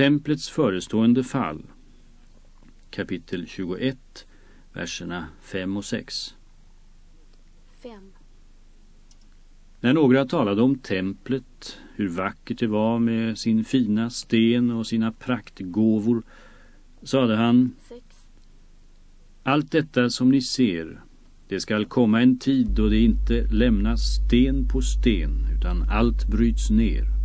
Templets förestående fall. Kapitel 21, verserna 5 och 6. 5. När några talade om templet, hur vackert det var med sin fina sten och sina praktgåvor, sade han 6. Allt detta som ni ser, det skall komma en tid då det inte lämnas sten på sten utan allt bryts ner.